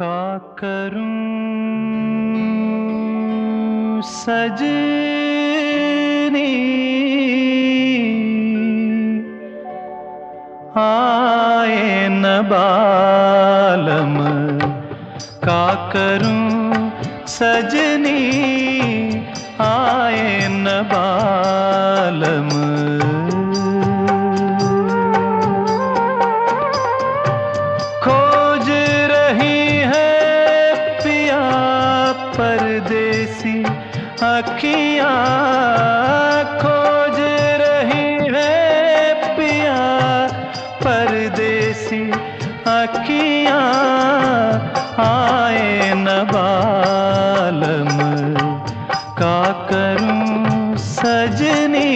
करूं सजनी आए न बालम का करूं सजनी आए न बालम परदेसी अखियाँ खोज रही है पिया। परदेसी अखियाँ आए न बालम। का करूँ सजनी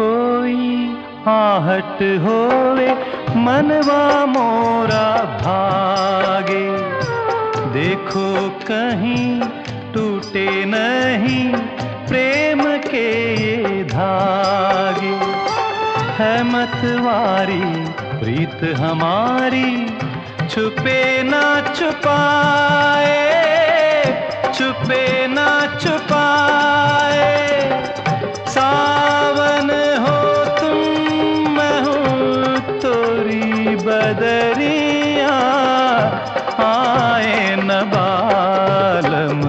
कोई आहट होवे, मनवा मोरा भागे। देखो कहीं टूटे नहीं, प्रेम के ये धागे। है मतवारी, प्रीत हमारी, छुपे ना छुपाए, छुपे ना छुपाए। बदरिया आए न बालम।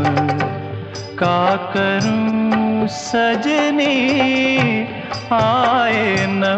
का करूँ सजनी आए न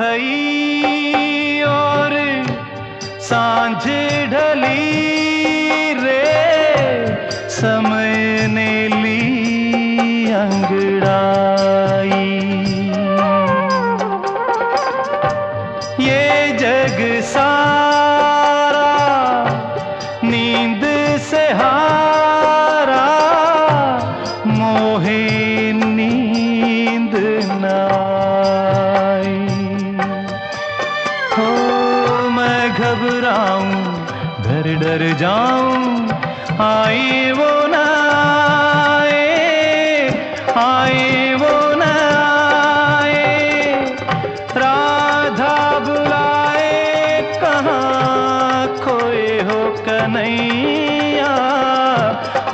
भई और साँझ ढली रे समय ने ली अंगड़ाई। ये जग सारा हो, मैं घबराऊं, डर डर जाऊँ। आए वो ना आए आई वो ना आए। राधा बुलाए, कहाँ खोए हो कन्हैया?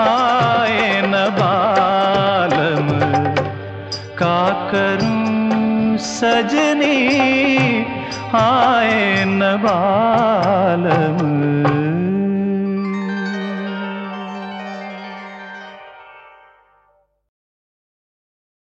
आए न बालम, का करूँ सजनी? आए न